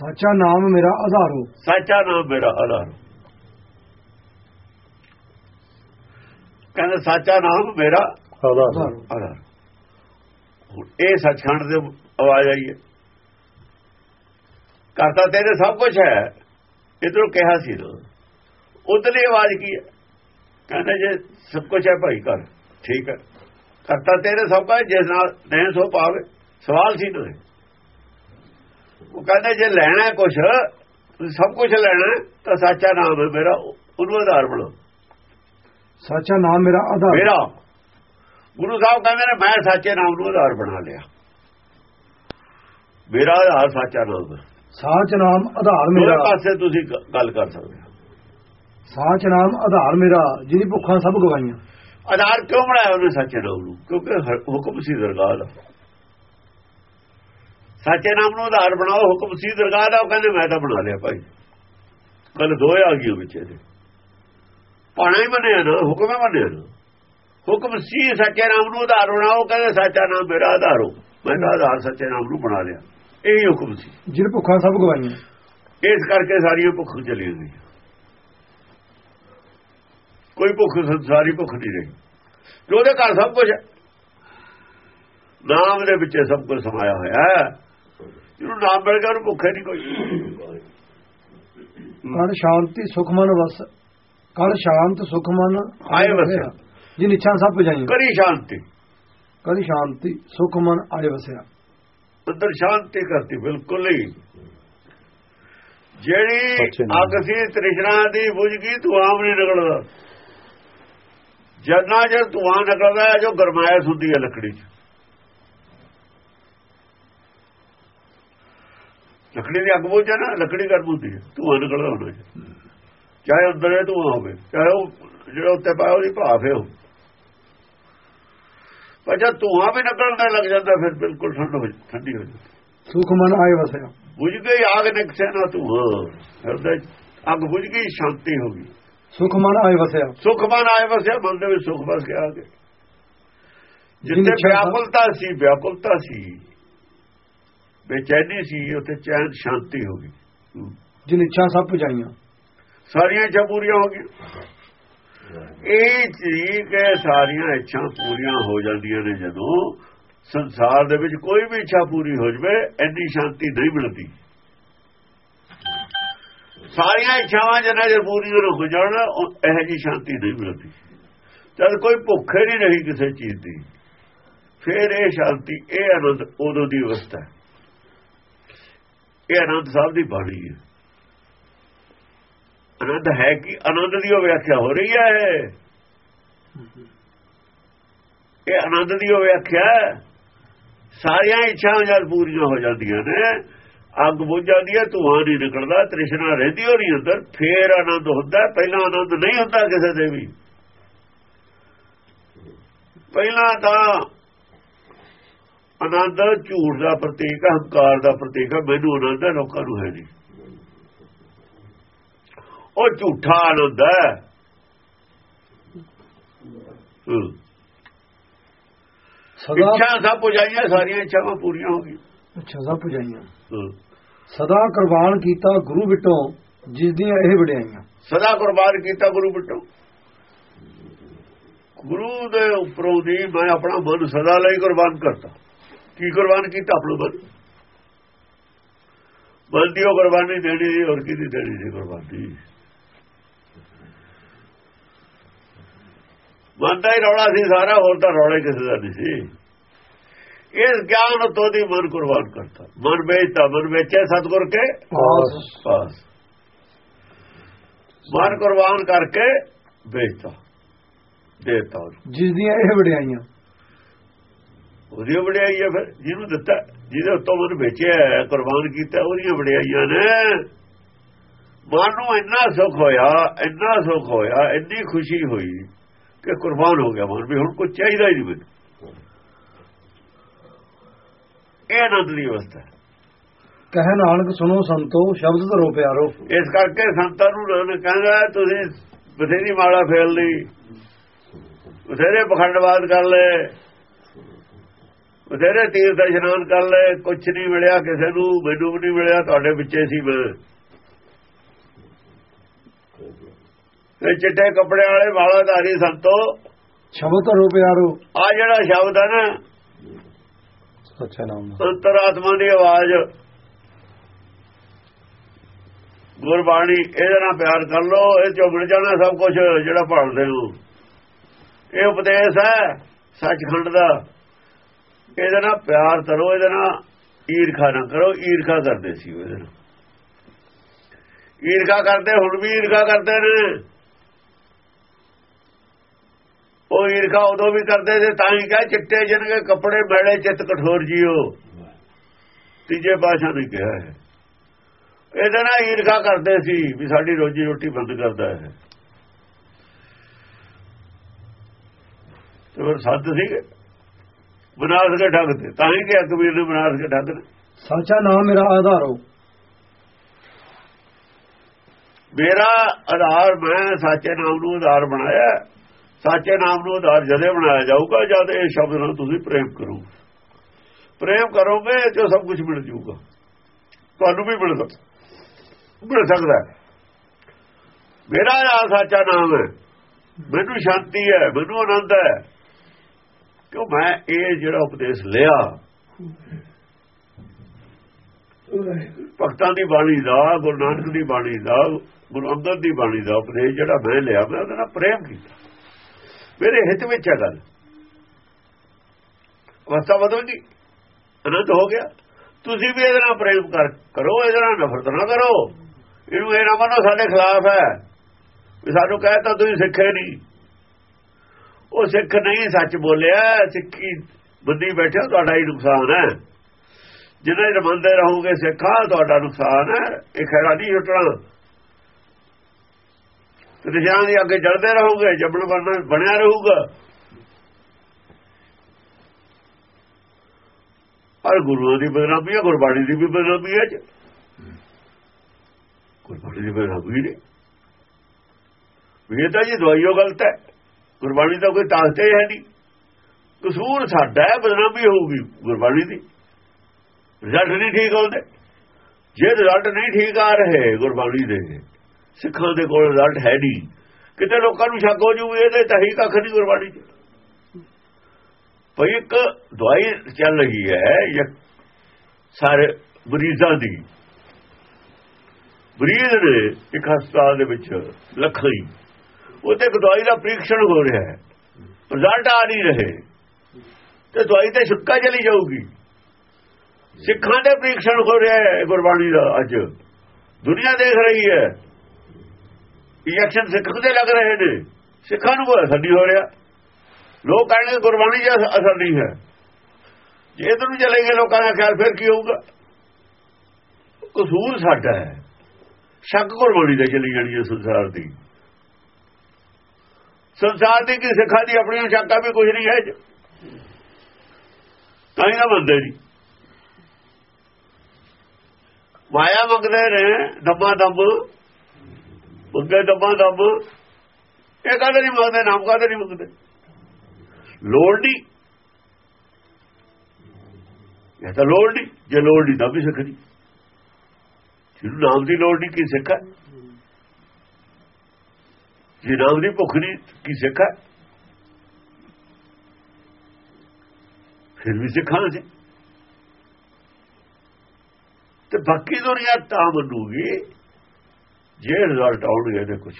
ਸਾਚਾ ਨਾਮ ਮੇਰਾ ਆਧਾਰੋ ਸੱਚਾ ਨਾਮ ਮੇਰਾ ਆਧਾਰ ਕਹਿੰਦਾ ਸੱਚਾ ਨਾਮ ਮੇਰਾ ਆਧਾਰ। ਇਹ ਸੱਚਖੰਡ ਦੇ ਆਵਾਜ਼ ਆਈ ਹੈ। ਕਰਤਾ ਤੇਰੇ ਸਭ ਕੁਝ ਹੈ। ਇਧਰੋਂ ਕਿਹਾ ਸੀ ਨਾ ਉਧਰਲੀ ਆਵਾਜ਼ ਕੀ ਹੈ? ਕਹਿੰਦਾ ਜੇ ਸਭ ਕੁਝ ਹੈ ਭਾਈ ਕਰ ਠੀਕ ਹੈ। ਕਰਤਾ ਤੇਰੇ ਸਭ ਕੁਝ ਜਿਸ ਨਾਲ ਨਹੀਂ ਸੋ ਪਾਵੇ। ਸਵਾਲ ਸੀ ਨਾ ਉਹ ਕਹਿੰਦਾ ਜੇ ਲੈਣਾ ਕੁਝ ਤੁਸੀਂ ਸਭ ਕੁਝ ਲੈਣਾ ਤਾਂ ਸੱਚਾ ਨਾਮ ਹੈ ਮੇਰਾ ਉਹਨੂੰ ਆਧਾਰ ਬਣਾਓ। ਸਾਚਾ ਨਾਮ ਮੇਰਾ ਆਧਾਰ। ਮੇਰਾ। ਗੁਰੂ ਸਾਹਿਬ ਕਹਿੰਦੇ ਨੇ ਮੈਂ ਸੱਚੇ ਨਾਮ ਨੂੰ ਆਧਾਰ ਬਣਾ ਲਿਆ। ਮੇਰਾ ਆਧਾਰ ਸੱਚਾ ਨਾਮ ਸਾਚ ਨਾਮ ਆਧਾਰ ਮੇਰੇ ਮੇਰਾ। ਪਾਸੇ ਤੁਸੀਂ ਗੱਲ ਕਰ ਸਕਦੇ ਹੋ। ਸਾਚ ਨਾਮ ਆਧਾਰ ਮੇਰਾ ਜਿਹਦੀ ਭੁੱਖਾਂ ਸਭ ਗਵਾਈਆਂ ਆਧਾਰ ਕਿਉਂ ਬਣਾਇਆ ਉਹਨੇ ਸੱਚੇ ਨਾਮ ਨੂੰ? ਕਿਉਂਕਿ ਹੁਕਮ ਸੀ ਦਰਗਾਹ ਦਾ। ਸੱਚੇ ਨਾਮ ਨੂੰ ਆਧਾਰ ਬਣਾਓ ਹੁਕਮ ਸੀ ਦਰਗਾਹ ਦਾ ਉਹ ਕਹਿੰਦੇ ਮੈਂ ਤਾਂ ਬਣਾ ਲਿਆ ਭਾਈ। ਕੱਲ ਦੋਏ ਆ ਗਈ ਵਿੱਚ ਇਹਦੇ। ਪਾਣਾ ਹੀ ਮੰਨਿਆ ਨਾ ਹੁਕਮ ਹੀ ਮੰਨਿਆ ਨਾ। ਹੁਕਮ ਸੀ ਸੱਚੇ ਨਾਮ ਨੂੰ ਆਧਾਰ ਬਣਾਓ ਕਹਿੰਦੇ ਸੱਚਾ ਨਾਮ ਮੇਰਾ ਆਧਾਰ ਹੋ। ਮੈਂ ਤਾਂ ਆਧਾਰ ਸੱਚੇ ਨਾਮ ਨੂੰ ਬਣਾ ਲਿਆ। ਇਹੀ ਹੁਕਮ ਸੀ। ਜਿਹਦੀ ਭੁੱਖਾਂ ਸਭ ਗਵਾਈਆਂ। ਇਸ ਕਰਕੇ ਸਾਰੀਆਂ ਭੁੱਖ ਚਲੀ ਗਈ ਕੋਈ ਭੁੱਖ ਸੰਸਾਰੀ ਭੁੱਖ ਨਹੀਂ ਰਹੀ। ਜੋ ਉਹਦੇ ਘਰ ਸਭ ਕੁਝ ਨਾਮ ਦੇ ਵਿੱਚ ਸਭ ਕੁਝ ਸਮਾਇਆ ਹੋਇਆ ਹੈ। ਜਿਹਨੂੰ ਨਾਮ ਮਿਲ ਗਿਆ ਉਹਨੂੰ ਭੁੱਖ ਨਹੀਂ ਕੋਈ। ਕਲ ਸ਼ਾਂਤੀ ਸੁਖ ਮਨ ਵਸ। ਕਲ ਸ਼ਾਂਤ ਸੁਖ ਮਨ ਆਏ ਵਸਿਆ। ਜਿਨ ਇੱਛਾ ਸਭ ਪੁਜਾਈਆਂ ਕਰੀ ਸ਼ਾਂਤੀ। ਕਲ ਸ਼ਾਂਤੀ ਸੁਖ ਮਨ ਆਏ ਵਸਿਆ। ਅੰਦਰ ਸ਼ਾਂਤੀ ਕਰਤੀ ਬਿਲਕੁਲ ਹੀ। ਜਿਹੜੀ। ਅੱਗ ਸੀ ਤ੍ਰਿਸ਼ਨਾ ਦੀ ਬੁਝ ਗਈ ਧੂਆਂ ਵੀ ਨਹੀਂ ਨਿਕਲਦਾ ਜਦਨਾ ਜਦ ਧੂਆਂ ਨਿਕਲਦਾ ਜੋ ਗਰਮਾਇਸ਼ ਹੁੰਦੀ ਹੈ ਲੱਕੜੀ 'ਚ। ਲੱਕੜੀ ਦੀ ਅੱਗ ਬੁਝ ਨਾ ਲੱਕੜੀ ਗਰਮ ਹੁੰਦੀ ਹੈ। ਧੂਆਂ ਨਿਕਲਦਾ ਹੁੰਦਾ ਹੈ ਚਾਹੇ ਅੰਦਰ ਇਹ ਧੂਆਂ ਹੋਵੇ ਚਾਹੇ ਉਹ ਜਿਹੜਾ ਉੱਤੇ ਪਾਇਆ ਉਹਦੀ ਭਾਫ ਹੈ ਉਹ। ਪਰ ਜਦ ਧੂਆਂ ਵੀ ਨਿਕਲਣ ਲੱਗ ਜਾਂਦਾ ਫਿਰ ਬਿਲਕੁਲ ਠੰਡ ਹੋ ਠੰਡੀ ਹੋ ਜਾਂਦੀ। ਸੁਖ ਮਨ ਆਏ ਵਸਿਆ ਬੁਝ ਗਈ ਆਗ ਨਿਕਸੇ ਨਾ ਧੂਆਂ। ਹਿਰਦੇ ਅੱਗ ਬੁਝ ਗਈ ਸ਼ਾਂਤੀ ਹੋ ਗਈ। ਸੁਖ ਮਨ ਆਏ ਵਸਿਆ ਸੁਖ ਮਨ ਆਏ ਵਸਿਆ ਮਨ ਦੇ ਵਿੱਚ ਸੁਖ ਵਸ ਗਿਆ ਜਿੱਥੇ ਵਿਆਕੁਲਤਾ ਸੀ ਵਿਆਕੁਲਤਾ ਸੀ। ਬੇਚੈਨੀ ਸੀ ਉੱਥੇ ਚੈਨ ਸ਼ਾਂਤੀ ਹੋ ਗਈ। ਜਿਨ ਇੱਛਾ ਸਭ ਪੁਜਾਈਆਂ। ਸਾਰੀਆਂ ਇੱਛਾ ਪੂਰੀਆਂ ਹੋ ਗਈਆਂ। ਇਹ ਠੀਕ ਹੈ ਸਾਰੀਆਂ ਇੱਛਾ ਪੂਰੀਆਂ ਹੋ ਜਾਂਦੀਆਂ ਨੇ ਜਦੋਂ ਸੰਸਾਰ ਦੇ ਵਿੱਚ ਕੋਈ ਵੀ ਇੱਛਾ ਪੂਰੀ ਹੋ ਜਵੇ ਐਨੀ ਸ਼ਾਂਤੀ ਨਹੀਂ ਮਿਲਦੀ। ਸਾਰੀਆਂ ਇੱਛਾਵਾਂ ਜਿਹਨਾਂ ਜੇ ਪੂਰੀਆਂ ਹੋ ਜਾਣ ਉਹ ਇਹੋ ਜੀ ਸ਼ਾਂਤੀ ਨਹੀਂ ਮਿਲਦੀ। ਜਦ ਕੋਈ ਭੁੱਖ ਨਹੀਂ ਰਹੀ ਕਿਸੇ ਚੀਜ਼ ਦੀ। ਫਿਰ ਇਹ ਸ਼ਾਂਤੀ ਇਹ ਆਨੰਦ ਉਦੋਂ ਦੀ ਅਵਸਥਾ ਹੈ। ਇਹ ਆਨੰਦ ਸਾਹਿਬ ਦੀ ਬਾਣੀ ਹੈ। ਆਨੰਦ ਹੈ ਕਿ ਆਨੰਦ ਦੀ ਉਹ ਵਿਆਖਿਆ ਹੋ ਰਹੀ ਹੈ। ਇਹ ਆਨੰਦ ਦੀ ਉਹ ਵਿਆਖਿਆ ਸਾਰੀਆਂ ਇੱਛਾਵਾਂ ਜਦ ਪੂਰੀਆਂ ਹੋ ਜਾਂਦੀਆਂ ਨੇ, ਅੱਗ ਬੁਝ ਜਾਂਦੀ ਹੈ, ਧੂਆਂ ਨਹੀਂ ਨਿਕਲਦਾ, ਤ੍ਰਿਸ਼ਨਾ ਰਹਿੰਦੀ ਹੋ ਨਹੀਂ ਅੰਦਰ, ਫੇਰ ਆਨੰਦ ਹੁੰਦਾ ਪਹਿਲਾਂ ਆਨੰਦ ਨਹੀਂ ਹੁੰਦਾ ਕਿਸੇ ਦੇ ਵੀ। ਪਹਿਲਾਂ ਤਾਂ ਆਨੰਦ ਝੂਠ ਦਾ ਪ੍ਰਤੀਕ ਹੈ ਹੰਕਾਰ ਦਾ ਪ੍ਰਤੀਕ ਹੈ ਮੈਨੂੰ ਆਨੰਦ ਹੈ ਲੋਕਾਂ ਨੂੰ ਹੈ ਨਹੀਂ। ਉਹ ਝੂਠਾ ਆਨੰਦ ਹੈ। ਇੱਛਾ ਸਭ ਪੁਜਾਈਆਂ ਸਾਰੀਆਂ ਇੱਛਾਵਾਂ ਪੂਰੀਆਂ ਹੋ ਗਈਆਂ। ਅੱਛਾ ਸਭ ਪੁਜਾਈਆਂ। ਸਦਾ ਕੁਰਬਾਨ ਕੀਤਾ ਗੁਰੂ ਬਿਟੋ ਜਿਸ ਦੀਆਂ ਇਹ ਵਡਿਆਈਆਂ। ਸਦਾ ਕੁਰਬਾਨ ਕੀਤਾ ਗੁਰੂ ਬਿੱਟੋ। ਗੁਰੂ ਦੇ ਉੱਪਰੋਂ ਦੀ ਮੈਂ ਆਪਣਾ ਮਨ ਸਦਾ ਲਈ ਕੁਰਬਾਨ ਕਰਤਾ ਕੀ ਕੁਰਬਾਨ ਕੀਤਾ ਆਪਣਾ ਮਨ ਮਨ ਦੀ ਉਹ ਕੁਰਬਾਨੀ ਦੇਣੀ ਸੀ ਹੋਰ ਕਿਹਦੀ ਦੇਣੀ ਸੀ ਕੁਰਬਾਨੀ? ਮਨ ਦਾ ਹੀ ਰੌਲਾ ਸੀ ਸਾਰਾ ਹੋਰ ਤਾਂ ਰੌਲੇ ਕਿਸੇ ਦਾ ਨਹੀਂ ਸੀ। ਇਸ ਗਿਆਨ ਤੋਂ ਦੀ ਮਨ ਕੁਰਬਾਨ ਕਰਤਾ। ਮਨ ਵੇਚਤਾ ਮਨ ਵੇਚਿਆ ਸਤਗੁਰ ਕੇ? ਪਾਸ ਮਨ ਕੁਰਬਾਨ ਕਰਕੇ ਵੇਚਤਾ। ਦੇਤਾ। ਜਿਸ ਦੀਆਂ ਇਹ ਵਡਿਆਈਆਂ। ਉਹਦੀ ਵਡਿਆਈ ਹੈ ਫਿਰ ਜਿਹਨੂੰ ਦਿੱਤਾ ਜਿਹਦੇ ਉੱਤੋਂ ਮਨ ਵੇਚਿਆ ਕੁਰਬਾਨ ਕੀਤਾ ਉਹਦੀਆਂ ਵਡਿਆਈਆਂ ਨੇ। ਮਨ ਨੂੰ ਇੰਨਾ ਸੁੱਖ ਹੋਇਆ ਇੰਨਾ ਸੁੱਖ ਹੋਇਆ ਇੰਨੀ ਖੁਸ਼ੀ ਹੋਈ ਕਿ ਕੁਰਬਾਨ ਹੋ ਗਿਆ ਮਨ ਵੀ। ਹੁਣ ਕੁਝ ਚਾਹੀਦਾ ਹੀ ਨਹੀਂ ਮੈਨੂੰ। ਇਹ ਆਨੰਦ ਦੀ ਅਵਸਥਾ। ਕਹਿ ਨਾਨਕ ਸੁਨੋ ਸੰਤੋ ਸ਼ਬਦ ਧਰੋ ਪਿਆਰੋ। ਇਸ ਕਰਕੇ ਸੰਤਾਂ ਨੂੰ ਨਾਨਕ ਕਹਿੰਦਾ ਤੁਸੀਂ ਬਥੇਰੀ ਮਾਲਾ ਫੇਲ ਲਈ ਬਥੇਰੇ ਪਖੰਡਵਾਦ ਕਰ ਲਏ। ਬਥੇਰੇ ਤੀਰਥ ਇਸ਼ਨਾਨ ਕਰ ਲਏ ਕੁਝ ਨਹੀਂ ਮਿਲਿਆ ਕਿਸੇ ਨੂੰ ਮੈਨੂੰ ਵੀ ਨਹੀਂ ਮਿਲਿਆ ਤੁਹਾਡੇ ਵਿੱਚੇ ਸੀ ਮੈਂ। ਇਹ ਚਿੱਟੇ ਕੱਪੜੇ ਵਾਲੇ ਵਾਲਾਧਾਰੀ ਸੰਤੋ ਸ਼ਬਦ ਰੋ ਪਿਆਰੋ। ਆ ਜਿਹੜਾ ਸ਼ਬਦ ਹੈ ਨਾ ਸੱਚਾ ਨਾਮ ਅੰਤਰਾਤਮਾ ਦੀ ਆਵਾਜ਼ ਗੁਰਬਾਣੀ ਇਹਦੇ ਨਾਲ ਪਿਆਰ ਕਰ ਲੋ ਇਹ ਚੋਂ ਮਿਲ ਜਾਣਾ ਸਭ ਕੁਝ ਜਿਹੜਾ ਪੜ੍ਹਦੇ ਹੋ। ਇਹ ਉਪਦੇਸ਼ ਹੈ ਸੱਚਖੰਡ ਦਾ। ਇਹਦੇ ਨਾਲ ਪਿਆਰ ਕਰੋ, ਇਹਦੇ ਨਾਲ ਈਰਖਾ ਨਾ ਕਰੋ, ਈਰਖਾ ਕਰਦੇ ਸੀ ਉਹਦੇ ਨਾਲ। ਈਰਖਾ ਕਰਦੇ, ਹੁਣ ਵੀ ਈਰਖਾ ਕਰਦੇ ਨੇ। ਉਹ ਈਰਖਾ ਉਦੋਂ ਵੀ ਕਰਦੇ ਸੀ, ਤਾਂ ਹੀ ਕਹੇ ਚਿੱਟੇ ਜਿਹਨਗੇ ਕੱਪੜੇ ਮੈਲੇ ਚਿੱਤ ਕਠੋਰ ਜੀਓ। ਤੀਜੇ ਪਾਸ਼ਾ ਨੇ ਕਿਹਾ ਹੈ। ਇਹਦੇ ਨਾਲ ਈਰਖਾ ਕਰਦੇ ਸੀ ਵੀ ਸਾਡੀ ਰੋਜੀ ਰੋਟੀ ਬੰਦ ਕਰਦਾ ਹੈ। ਤੇ ਫਿਰ ਸੱਤ ਸੀਗੇ। ਬਨਾਰਸ ਕੇ ਠੱਗ ਤੇ। ਤਾਂ ਹੀ ਕਿ ਕਬੀਰ ਨੇ ਬਨਾਰਸ ਕੇ ਠੱਗ ਸੱਚਾ ਨਾਮ ਮੇਰਾ ਆਧਾਰ ਹੋ। ਮੇਰਾ ਆਧਾਰ ਮੈਂ ਸੱਚੇ ਨਾਮ ਨੂੰ ਆਧਾਰ ਬਣਾਇਆ। ਸੱਚੇ ਨਾਮ ਨੂੰ ਆਧਾਰ ਜਦੇ ਬਣਾਇਆ ਜਾਊਗਾ ਜਦ ਇਹ ਸ਼ਬਦ ਨਾਲ ਤੁਸੀਂ ਪ੍ਰੇਮ ਕਰੋ ਪ੍ਰੇਮ ਕਰੋਗੇ ਤੇ ਸਭ ਕੁਝ ਮਿਲ ਜਾਊਗਾ ਤੁਹਾਨੂੰ ਵੀ ਮਿਲ ਮਿਲ ਸਕਦਾ ਮੇਰਾ ਆ ਸੱਚਾ ਨਾਮ ਹੈ। ਮੈਨੂੰ ਸ਼ਾਂਤੀ ਹੈ ਮੈਨੂੰ ਆਨੰਦ ਹੈ। ਕਿਉਂ ਮੈਂ ਇਹ ਜਿਹੜਾ ਉਪਦੇਸ਼ ਲਿਆ, ਭਗਤਾਂ ਦੀ ਬਾਣੀ ਦਾ, ਗੁਰੂ ਨਾਨਕ ਦੀ ਬਾਣੀ ਦਾ, ਗੁਰੂ ਅੰਗਦ ਦੀ ਬਾਣੀ ਦਾ ਉਪਦੇਸ਼ ਜਿਹੜਾ ਮੈਂ ਲਿਆ, ਮੈਂ ਉਹਦੇ ਨਾਲ ਪ੍ਰੇਮ ਕੀਤਾ। ਮੇਰੇ ਹਿੱਤ ਵਿੱਚ ਹੈ ਗੱਲ। ਅਵਸਥਾ ਬਦਲ ਗਈ। ਅਨੰਦ ਹੋ ਗਿਆ। ਤੁਸੀਂ ਵੀ ਇਹਦੇ ਨਾਲ ਪ੍ਰੇਮ ਕਰੋ ਇਹਦੇ ਨਾਲ ਨਫ਼ਰਤ ਨਾ ਕਰੋ। ਇਹਨੂੰ ਇਹ ਨਾ ਮੰਨੋ ਸਾਡੇ ਖਿਲਾਫ ਹੈ। ਵੀ ਸਾਨੂੰ ਕਹਿਤਾ ਤੁਸੀਂ ਸਿੱਖੇ ਨਹੀਂ। ਉਹ ਸਿੱਖ ਨਹੀਂ ਸੱਚ ਬੋਲਿਆ, ਸਿੱਖੀ ਬੁੱਧੀ ਬੈਠੇ ਤੁਹਾਡਾ ਹੀ ਨੁਕਸਾਨ ਹੈ। ਜਿੰਨਾ ਚਿਰ ਮੰਨਦੇ ਰਹੋਗੇ ਸਿੱਖਾ, ਤੁਹਾਡਾ ਨੁਕਸਾਨ ਹੈ। ਇਹ ਖੈਰਾ ਨਹੀਂ ਛੁੱਟਣਾ ਤ੍ਰਿਸ਼ਾਂ ਦੇ ਅੱਗੇ ਜਲਦੇ ਰਹੋਗੇ ਜਬਣ ਬਣਨਾ, ਬਣਿਆ ਰਹੂਗਾ। ਪਰ ਗੁਰੂਆਂ ਦੀ ਬਦਨਾਮੀ ਹੈ, ਗੁਰਬਾਣੀ ਦੀ ਵੀ ਬਦਨਾਮੀ ਹੈ ਗੁਰਬਾਣੀ ਦੀ ਬਦਨਾਮੀ ਨਹੀਂ। ਇਹ ਤਾਂ ਜੀ ਦਵਾਈਓ ਗਲਤ ਹੈ। ਗੁਰਬਾਣੀ ਦਾ ਕੋਈ ਤਾਕਤ ਹੈ ਨਹੀਂ। ਕਸੂਰ ਸਾਡਾ ਹੈ, ਬਦਨਾਮੀ ਹੋਊਗੀ ਗੁਰਬਾਣੀ ਦੀ। ਰਿਜ਼ਲਟ ਨਹੀਂ ਠੀਕ ਆਉਂਦੇ। ਜੇ ਰਿਜ਼ਲਟ ਨਹੀਂ ਠੀਕ ਆ ਰਹੇ ਗੁਰਬਾਣੀ ਦੇ, ਸਿੱਖਾਂ ਦੇ ਕੋਲ ਰਿਜ਼ਲਟ ਹੈ ਨਹੀਂ। ਕਿਤੇ ਲੋਕਾਂ ਨੂੰ ਸ਼ੱਕ ਹੋ ਜੂ ਇਹਦੇ ਤਾਂ ਹੀ ਕੱਖ ਨਹੀਂ ਗੁਰਬਾਣੀ ਚ। ਭਈ ਇੱਕ ਦਵਾਈ ਚੱਲ ਰਹੀ ਹੈ ਸਾਰੇ ਮਰੀਜ਼ਾਂ ਦੀ। ਮਰੀਜ਼ ਨੇ ਇੱਕ ਹਸਪਤਾਲ ਦੇ ਵਿੱਚ ਲੱਖਾਂ ਹੀ ਉਹਤੇ ਇੱਕ ਦਵਾਈ ਦਾ ਪ੍ਰੀਖਣ ਹੋ ਰਿਹਾ ਹੈ। ਰਿਜ਼ਲਟ ਆ ਨਹੀਂ ਰਹੇ। ਤੇ ਦਵਾਈ ਤੇ ਛੁੱਕਾ ਚਲੀ ਜਾਊਗੀ। ਸਿੱਖਾਂ ਦੇ ਪ੍ਰੀਖਣ ਹੋ ਰਿਹਾ ਹੈ ਗੁਰਬਾਣੀ ਦਾ ਅੱਜ। ਦੁਨੀਆ ਦੇਖ ਰਹੀ ਹੈ। ਇੰਜੈਕਸ਼ਨ ਸਿੱਖਾਂ ਦੇ ਲੱਗ ਰਹੇ ਨੇ। ਸਿੱਖਾਂ ਨੂੰ ਕੋਈ ਅਸਰ ਨਹੀਂ ਹੋ ਰਿਹਾ। ਲੋਕ ਕਹਿੰਦੇ ਗੁਰਬਾਣੀ ਦਾ ਅਸਰ ਨਹੀਂ ਹੈ। ਜੇ ਇਧਰ ਨੂੰ ਚਲੇਗੇ ਲੋਕਾਂ ਦਾ ਖਿਆਲ, ਫਿਰ ਕੀ ਹੋਊਗਾ? ਕਸੂਰ ਸਾਡਾ ਹੈ। ਸ਼ੱਕ ਗੁਰਬਾਣੀ ਦੇ ਚਲੀ ਜਾਣੀ ਹੈ ਸੰਸਾਰ ਦੀ। ਸੰਸਾਰ ਦੀ ਕੀ ਸਿੱਖਾਂ ਦੀ ਆਪਣੀਆਂ ਸ਼ੱਕਾਂ ਵੀ ਕੁਝ ਨਹੀਂ ਹੈ ਤਾਂ ਹੀ ਨਾ ਬੰਦੇ ਨਹੀਂ ਮਾਇਆ ਮੰਗਦੇ ਨੇ, ਦੱਬਾ ਦੱਬ। ਮੰਗੇ ਦੱਬਾ ਦੱਬ। ਇਹ ਕਾਹਦੇ ਨਹੀਂ ਮੰਗਦੇ, ਨਾਮ ਕਾਹਦੇ ਨਹੀਂ ਮੰਗਦੇ? ਲੋੜ ਨਹੀਂ। ਇਹ ਤਾਂ ਲੋੜ ਨਹੀਂ। ਜੇ ਲੋੜ ਨਹੀਂ ਤਾਂ ਵੀ ਸਿੱਖ ਨਹੀਂ ਜਿਹਨੂੰ ਨਾਮ ਦੀ ਲੋੜ ਨਹੀਂ, ਕੀ ਸਿੱਖਾ ਜੇ ਨਾਮ ਦੀ ਭੁੱਖ ਨਹੀਂ ਕੀ ਸਿੱਖਾ ਫਿਰ ਵੀ ਸਿੱਖਾਂ ਸੀ ਤੇ ਬਾਕੀ ਦੁਨੀਆ ਤਾਂ ਮੰਨੂਗੀ। ਜੇ ਰਿਜ਼ਲਟ ਆਉਣਗੇ ਤੇ ਕੁਝ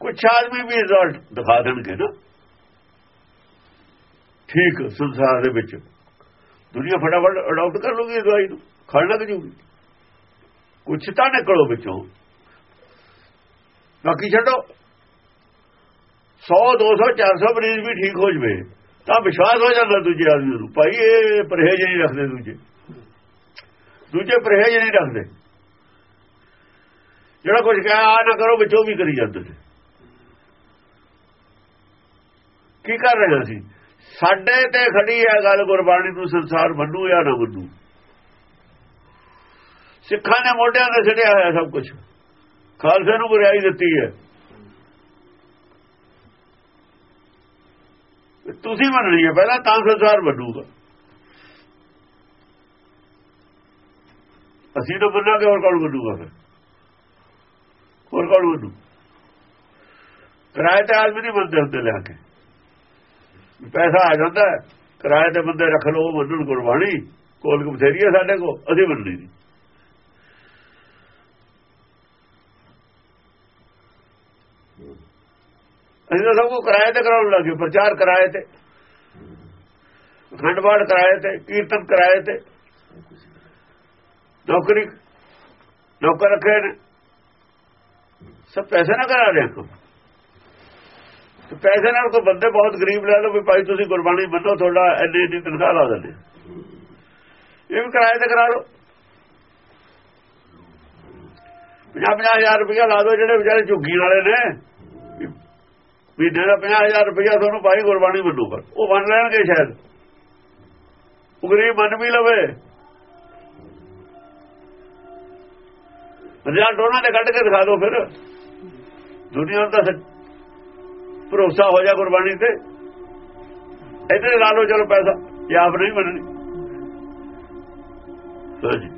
ਕੁਝ ਆਦਮੀ ਵੀ ਰਿਜ਼ਲਟ ਦਿਖਾ ਦੇਣਗੇ ਨਾ। ਠੀਕ, ਸੰਸਾਰ ਦੇ ਵਿੱਚ। ਦੁਨੀਆ ਫਟਾਫਟ ਅਡਾਪਟ ਕਰ ਲੂਗੀ ਦਵਾਈ ਨੂੰ। ਖੜ ਲੱਗ ਜੂਗੀ। ਕੁਝ ਤਾਂ ਨਿਕਲੋ ਵਿੱਚੋਂ। ਬਾਕੀ ਛੱਡੋ। 100 200 400 ਮਰੀਜ਼ ਵੀ ਠੀਕ ਹੋ ਜਵੇ। ਤਾਂ ਵਿਸ਼ਵਾਸ ਹੋ ਜਾਂਦਾ ਦੂਜੇ ਆਦਮੀ ਨੂੰ, ਭਾਈ ਇਹ ਪਰਹੇਜ ਨਹੀਂ ਰੱਖਦੇ ਦੂਜੇ। ਦੂਜੇ ਪਰਹੇਜ ਨਹੀਂ ਰੱਖਦੇ। ਜਿਹੜਾ ਕੁਝ ਕਹੇ ਆ ਨਾ ਕਰੋ, ਵਿੱਚੋਂ ਵੀ ਕਰੀ ਜਾਂਦੇ ਨੇ। ਕੀ ਕਰ ਰਹੇ ਸੀ ਸਾਡੇ ਤੇ ਖੜੀ ਹੈ ਗੱਲ ਗੁਰਬਾਣੀ ਨੂੰ, ਸੰਸਾਰ ਮੰਨੂ ਜਾਂ ਨਾ ਮੰਨੂ? ਸਿੱਖਾਂ ਨੇ ਮੋਢਿਆਂ ਤੇ ਛੜਿਆ ਹੋਇਆ ਸਭ ਕੁਝ ਖਾਲਸੇ ਨੂੰ ਬੁਰਾਈ ਦਿੱਤੀ ਹੈ। ਤੁਸੀਂ ਮੰਨਣੀ ਹੈ, ਪਹਿਲਾਂ ਤਾਂ ਸੰਸਾਰ ਬਣੂਗਾ ਅਸੀਂ ਤਾਂ ਬੁਲਾਂਗੇ ਹੋਰ ਕੌਣ ਬਣੂਗਾ ਫਿਰ? ਹੋਰ ਕੌਣ ਬਣੂ ਕਿਰਾਏ ਤੇ ਆਦਮੀ ਨਹੀਂ ਬੰਦੇ ਹੁੰਦੇ ਲੈ ਕੇ। ਪੈਸਾ ਆ ਜਾਂਦਾ ਕਿਰਾਏ ਤੇ ਬੰਦੇ ਰੱਖ ਲਓ, ਉਹ ਮੰਨਣ ਗੁਰਬਾਣੀ। ਕੋਲ ਬਥੇਰੀ ਹੈ ਸਾਡੇ ਕੋਲ, ਅਸੀਂ ਮੰਨਣੀ ਨਹੀਂ। ਅਸੀਂ ਤਾਂ ਸਭ ਕੋ ਕਿਰਾਏ ਤੇ ਕਰਾਉਣ ਲੱਗੇ, ਪ੍ਰਚਾਰ ਕਿਰਾਏ ਤੇ, ਖੰਡਵਾੜ ਕਿਰਾਏ ਤੇ, ਕੀਰਤਨ ਕਿਰਾਏ ਤੇ। ਨੌਕਰੀ, ਨੌਕਰ ਰੱਖੇ ਨੇ। ਸਭ ਪੈਸੇ ਨਾ ਕਰਾ ਰਹੇ ਕੋ ਪੈਸੇ ਨਾਲ ਕੋਈ ਬੰਦੇ ਬਹੁਤ ਗਰੀਬ ਲੈ ਲਓ ਵੀ ਭਾਈ ਤੁਸੀਂ ਗੁਰਬਾਣੀ ਮੰਨੋ, ਤੁਹਾਡਾ ਇੰਨੀ ਇੰਨੀ ਤਨਖਾਹ ਲਾ ਦਿੰਦੇ ਇਹ ਵੀ ਕਿਰਾਏ ਤੇ ਕਰਾ ਲਓ। 50 ਹਜ਼ਾਰ ਰੁਪਇਆ ਲਾ ਦਿਓ ਜਿਹੜੇ ਵਿਚਾਰੇ ਝੁੱਗੀ ਵਾਲੇ ਨੇ। ਵੀ ਜਿਹੜਾ 50000 ਰੁਪਇਆ ਤੁਹਾਨੂੰ ਪਾਈ ਗੁਰਬਾਣੀ ਮੰਨੂ ਪਰ ਉਹ ਮੰਨ ਲੈਣਗੇ ਸ਼ਾਇਦ। ਉਹ ਗਰੀਬ ਮੰਨ ਵੀ ਲਵੇ। ਰਿਜ਼ਲਟ ਉਹਨਾਂ ਦੇ ਕੱਢ ਕੇ ਦਿਖਾ ਦਿਓ ਫਿਰ। ਦੁਨੀਆ ਦਾ ਭਰੋਸਾ ਹੋ ਜਾ ਗੁਰਬਾਣੀ ਤੇ। ਇੱਥੇ ਲਾ ਲਓ, ਚਲੋ ਪੈਸਾ। ਇਹ ਆਪ ਨਹੀਂ ਮੰਨਣੀ। ਹਾਂਜੀ